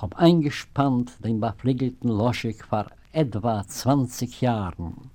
hab eingespannt den befliegelten Loschig vor etwa 20 Jahren.